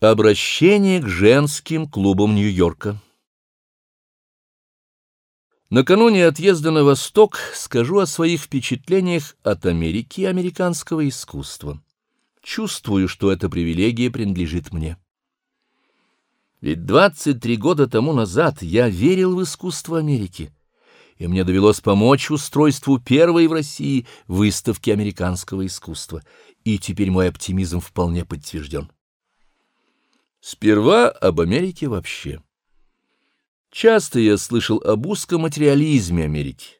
Обращение к женским клубам Нью-Йорка Накануне отъезда на Восток скажу о своих впечатлениях от Америки и американского искусства. Чувствую, что эта привилегия принадлежит мне. Ведь 23 года тому назад я верил в искусство Америки, и мне довелось помочь устройству первой в России выставки американского искусства, и теперь мой оптимизм вполне подтвержден. Сперва об Америке вообще. Часто я слышал об узком материализме Америки,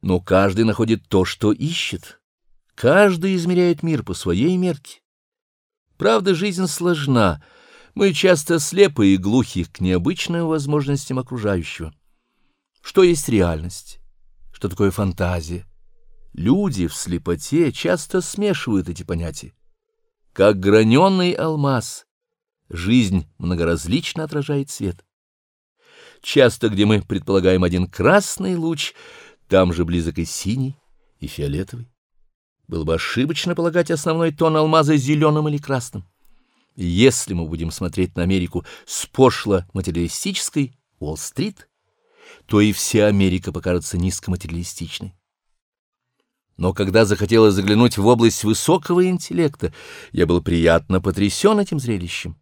но каждый находит то, что ищет. Каждый измеряет мир по своей мерке. Правда, жизнь сложна. Мы часто слепы и глухи к необычным возможностям окружающего. Что есть реальность? Что такое фантазия? Люди в слепоте часто смешивают эти понятия. Как граненый алмаз — Жизнь многоразлично отражает свет. Часто, где мы предполагаем один красный луч, там же близок и синий, и фиолетовый. Было бы ошибочно полагать основной тон алмаза зеленым или красным. Если мы будем смотреть на Америку с пошло-материалистической Уолл-стрит, то и вся Америка покажется низкоматериалистичной. Но когда захотелось заглянуть в область высокого интеллекта, я был приятно потрясен этим зрелищем.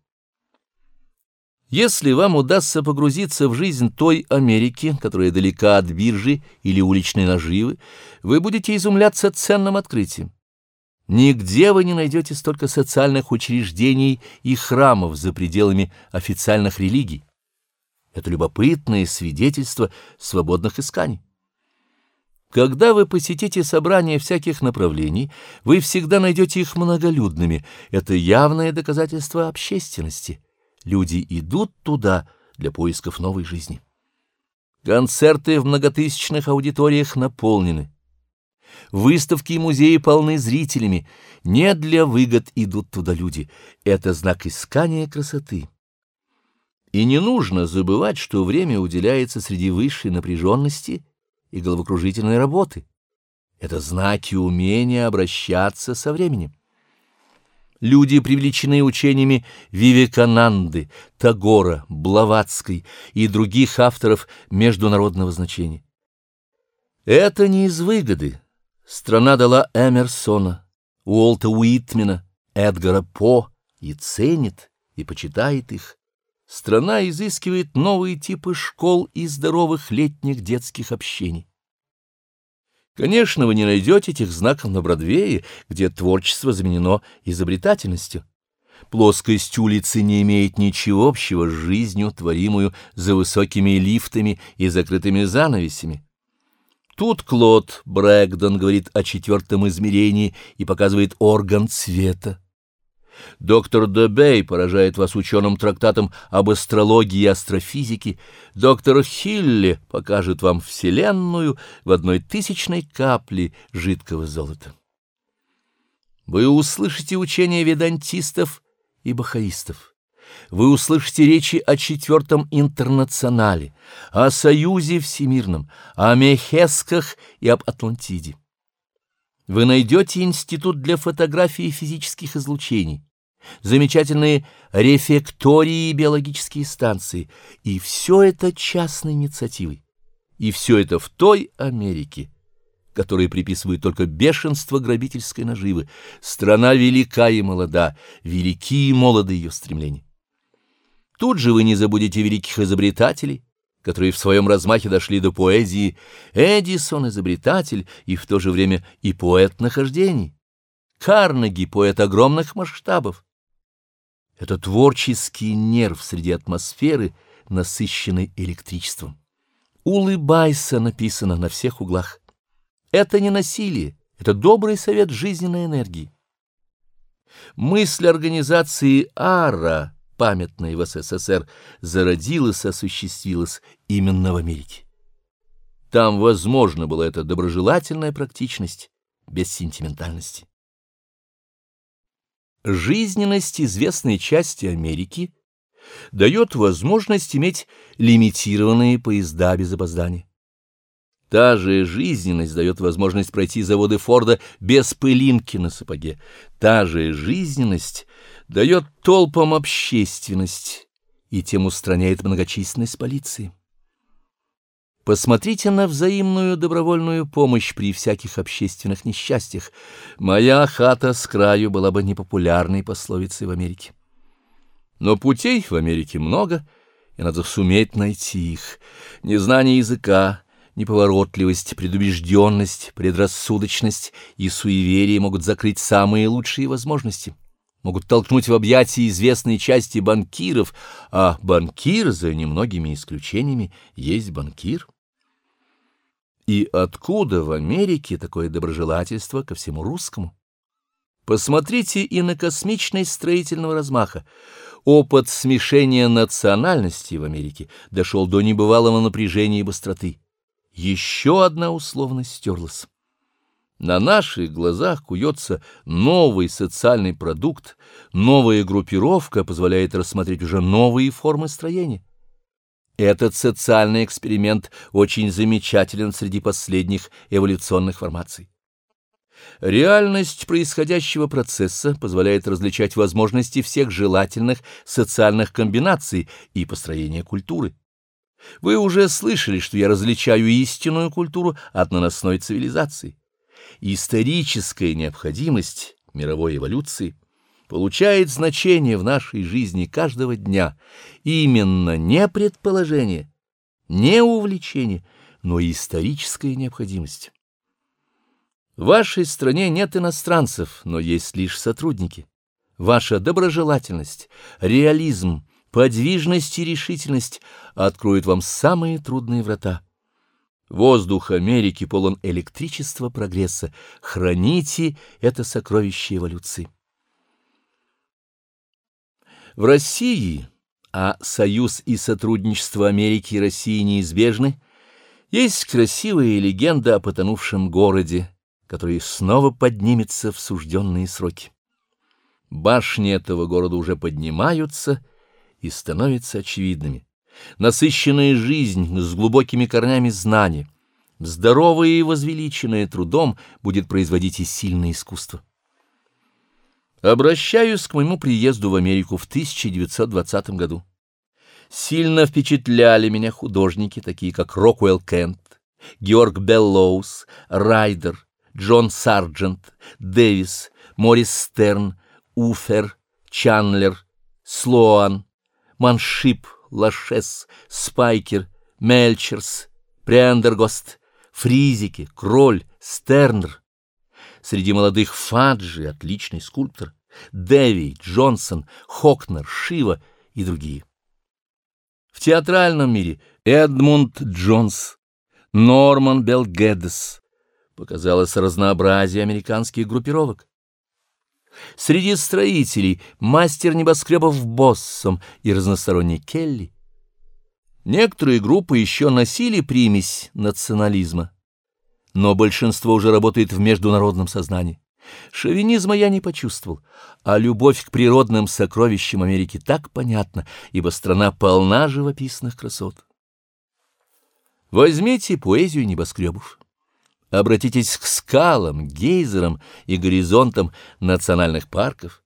Если вам удастся погрузиться в жизнь той Америки, которая далека от биржи или уличной наживы, вы будете изумляться ценным открытием. Нигде вы не найдете столько социальных учреждений и храмов за пределами официальных религий. Это любопытное свидетельство свободных исканий. Когда вы посетите собрания всяких направлений, вы всегда найдете их многолюдными. Это явное доказательство общественности. Люди идут туда для поисков новой жизни. Концерты в многотысячных аудиториях наполнены. Выставки и музеи полны зрителями. Не для выгод идут туда люди. Это знак искания красоты. И не нужно забывать, что время уделяется среди высшей напряженности и головокружительной работы. Это знаки умения обращаться со временем. Люди, привлеченные учениями Вивекананды, Тагора, Блаватской и других авторов международного значения. Это не из выгоды. Страна дала Эмерсона, Уолта Уитмена, Эдгара По и ценит, и почитает их. Страна изыскивает новые типы школ и здоровых летних детских общений. Конечно, вы не найдете этих знаков на Бродвее, где творчество заменено изобретательностью. Плоскость улицы не имеет ничего общего с жизнью, творимую за высокими лифтами и закрытыми занавесями. Тут Клод Брэкдон говорит о четвертом измерении и показывает орган цвета. Доктор Дебей поражает вас ученым трактатом об астрологии и астрофизике. Доктор Хилли покажет вам Вселенную в одной тысячной капле жидкого золота. Вы услышите учения ведантистов и бахаистов. Вы услышите речи о Четвертом Интернационале, о Союзе Всемирном, о Мехесках и об Атлантиде. Вы найдете институт для фотографии физических излучений, замечательные рефектории и биологические станции, и все это частной инициативой. И все это в той Америке, которой приписывают только бешенство грабительской наживы. Страна велика и молода, велики и молоды ее стремления. Тут же вы не забудете великих изобретателей, которые в своем размахе дошли до поэзии. Эдисон — изобретатель и в то же время и поэт нахождений. Карнеги — поэт огромных масштабов. Это творческий нерв среди атмосферы, насыщенной электричеством. «Улыбайся» написано на всех углах. Это не насилие, это добрый совет жизненной энергии. Мысль организации АРА, памятной в СССР, зародилась и осуществилась именно в Америке. Там возможно была эта доброжелательная практичность без сентиментальности. Жизненность известной части Америки дает возможность иметь лимитированные поезда без опоздания. Та же жизненность дает возможность пройти заводы Форда без пылинки на сапоге. Та же жизненность дает толпам общественность и тем устраняет многочисленность полиции. Посмотрите на взаимную добровольную помощь при всяких общественных несчастьях. Моя хата с краю была бы непопулярной пословицей в Америке. Но путей в Америке много, и надо суметь найти их. Незнание языка, неповоротливость, предубежденность, предрассудочность и суеверие могут закрыть самые лучшие возможности могут толкнуть в объятия известной части банкиров, а банкир, за немногими исключениями, есть банкир. И откуда в Америке такое доброжелательство ко всему русскому? Посмотрите и на космичность строительного размаха. Опыт смешения национальностей в Америке дошел до небывалого напряжения и быстроты. Еще одна условность стерлась. На наших глазах куется новый социальный продукт, новая группировка позволяет рассмотреть уже новые формы строения. Этот социальный эксперимент очень замечателен среди последних эволюционных формаций. Реальность происходящего процесса позволяет различать возможности всех желательных социальных комбинаций и построения культуры. Вы уже слышали, что я различаю истинную культуру от наносной цивилизации историческая необходимость мировой эволюции получает значение в нашей жизни каждого дня именно не предположение, не увлечение, но историческая необходимость. В вашей стране нет иностранцев, но есть лишь сотрудники. Ваша доброжелательность, реализм, подвижность и решительность откроют вам самые трудные врата. Воздух Америки полон электричества прогресса. Храните это сокровище эволюции. В России, а союз и сотрудничество Америки и России неизбежны, есть красивая легенда о потонувшем городе, который снова поднимется в сужденные сроки. Башни этого города уже поднимаются и становятся очевидными насыщенная жизнь с глубокими корнями знания, здоровое и возвеличенное трудом будет производить и сильное искусство. Обращаюсь к моему приезду в Америку в 1920 году. Сильно впечатляли меня художники, такие как Роквелл Кент, Георг Беллоус, Райдер, Джон Сарджент, Дэвис, Морис Стерн, Уфер, Чанлер, Слоан, Маншип, Лашес, Спайкер, Мельчерс, Прендергаст, Фризеке, Кроль, Стернер. Среди молодых Фаджи, отличный скульптор, Дэви, Джонсон, Хокнер, Шива и другие. В театральном мире Эдмунд Джонс, Норман Бел Геддес. Показалось разнообразие американских группировок. Среди строителей мастер небоскребов Боссом и разносторонний Келли. Некоторые группы еще носили примесь национализма, но большинство уже работает в международном сознании. Шовинизма я не почувствовал, а любовь к природным сокровищам Америки так понятна, ибо страна полна живописных красот. Возьмите поэзию небоскребов. Обратитесь к скалам, гейзерам и горизонтам национальных парков.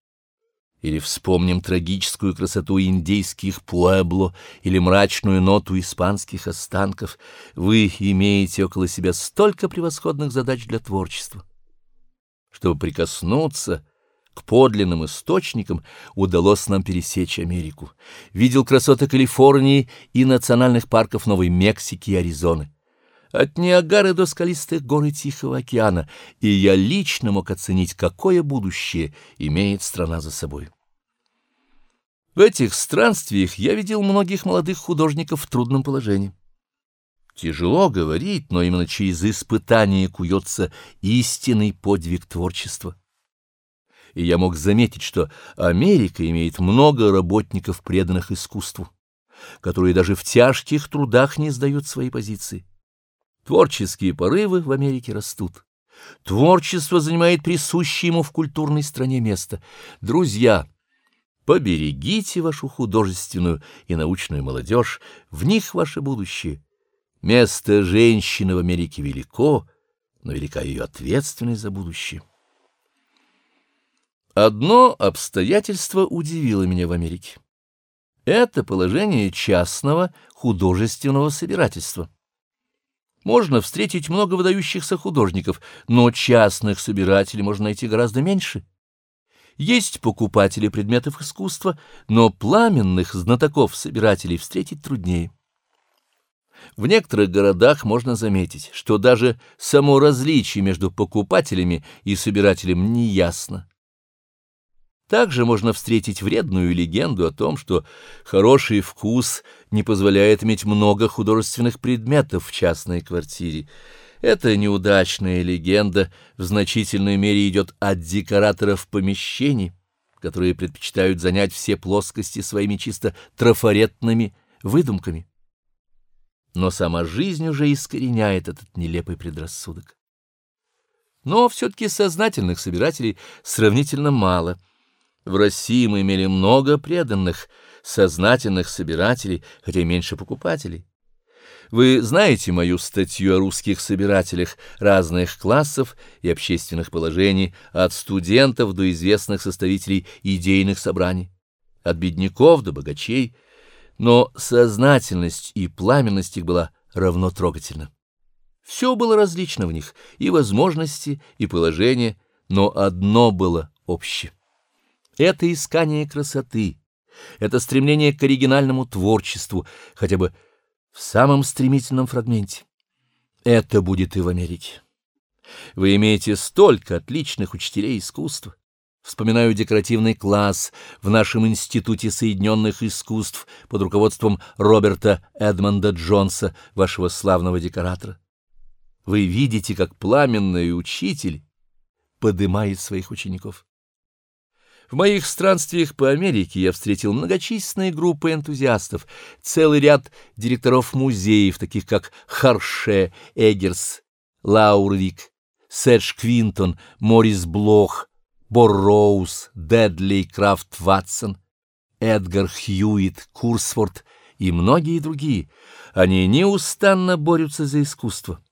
Или вспомним трагическую красоту индейских пуэбло или мрачную ноту испанских останков. Вы имеете около себя столько превосходных задач для творчества. Чтобы прикоснуться к подлинным источникам, удалось нам пересечь Америку. Видел красоты Калифорнии и национальных парков Новой Мексики и Аризоны от Ниагары до скалистых гор и Тихого океана, и я лично мог оценить, какое будущее имеет страна за собой. В этих странствиях я видел многих молодых художников в трудном положении. Тяжело говорить, но именно через испытание куется истинный подвиг творчества. И я мог заметить, что Америка имеет много работников, преданных искусству, которые даже в тяжких трудах не сдают свои позиции. Творческие порывы в Америке растут. Творчество занимает присущее ему в культурной стране место. Друзья, поберегите вашу художественную и научную молодежь, в них ваше будущее. Место женщины в Америке велико, но велика ее ответственность за будущее. Одно обстоятельство удивило меня в Америке. Это положение частного художественного собирательства. Можно встретить много выдающихся художников, но частных собирателей можно найти гораздо меньше. Есть покупатели предметов искусства, но пламенных знатоков-собирателей встретить труднее. В некоторых городах можно заметить, что даже само различие между покупателями и собирателем не ясно. Также можно встретить вредную легенду о том, что хороший вкус не позволяет иметь много художественных предметов в частной квартире. Эта неудачная легенда в значительной мере идет от декораторов помещений, которые предпочитают занять все плоскости своими чисто трафаретными выдумками. Но сама жизнь уже искореняет этот нелепый предрассудок. Но все-таки сознательных собирателей сравнительно мало — в России мы имели много преданных, сознательных собирателей, хотя меньше покупателей. Вы знаете мою статью о русских собирателях разных классов и общественных положений, от студентов до известных составителей идейных собраний, от бедняков до богачей, но сознательность и пламенность их была равно трогательна. Все было различно в них, и возможности, и положения, но одно было общее. Это искание красоты, это стремление к оригинальному творчеству, хотя бы в самом стремительном фрагменте. Это будет и в Америке. Вы имеете столько отличных учителей искусства. Вспоминаю декоративный класс в нашем Институте Соединенных Искусств под руководством Роберта Эдмонда Джонса, вашего славного декоратора. Вы видите, как пламенный учитель подымает своих учеников. В моих странствиях по Америке я встретил многочисленные группы энтузиастов, целый ряд директоров музеев, таких как Харше, Эггерс, Лаурвик, Сэдж Квинтон, Морис Блох, Борроуз, Дедли Крафт Ватсон, Эдгар Хьюит, Курсфорд и многие другие. Они неустанно борются за искусство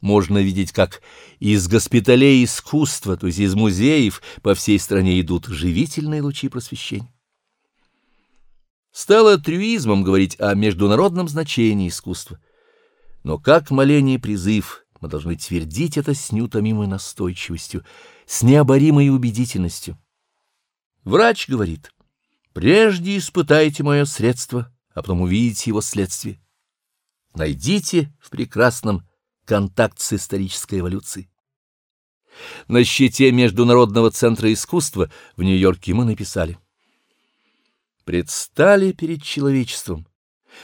можно видеть, как из госпиталей искусства, то есть из музеев, по всей стране идут живительные лучи просвещения. Стало трюизмом говорить о международном значении искусства. Но как моление призыв мы должны твердить это с неутомимой настойчивостью, с необоримой убедительностью. Врач говорит, прежде испытайте мое средство, а потом увидите его следствие. Найдите в прекрасном контакт с исторической эволюцией. На щите Международного центра искусства в Нью-Йорке мы написали «Предстали перед человечеством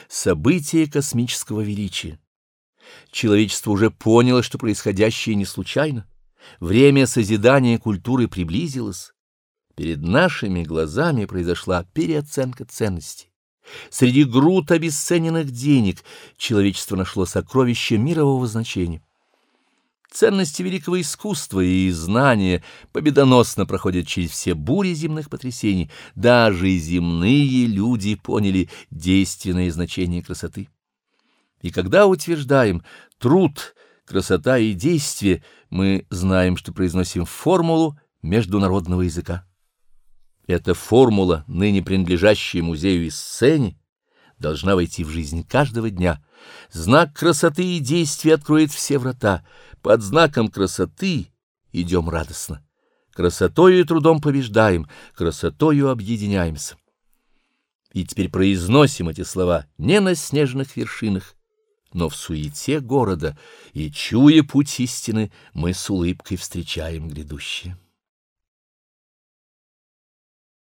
события космического величия. Человечество уже поняло, что происходящее не случайно. Время созидания культуры приблизилось. Перед нашими глазами произошла переоценка ценностей. Среди груд обесцененных денег человечество нашло сокровище мирового значения. Ценности великого искусства и знания победоносно проходят через все бури земных потрясений. Даже земные люди поняли действенное значение красоты. И когда утверждаем «труд», «красота» и «действие», мы знаем, что произносим формулу международного языка. Эта формула, ныне принадлежащая музею и сцене, должна войти в жизнь каждого дня. Знак красоты и действия откроет все врата. Под знаком красоты идем радостно. Красотою и трудом побеждаем, красотою объединяемся. И теперь произносим эти слова не на снежных вершинах, но в суете города, и, чуя путь истины, мы с улыбкой встречаем грядущее.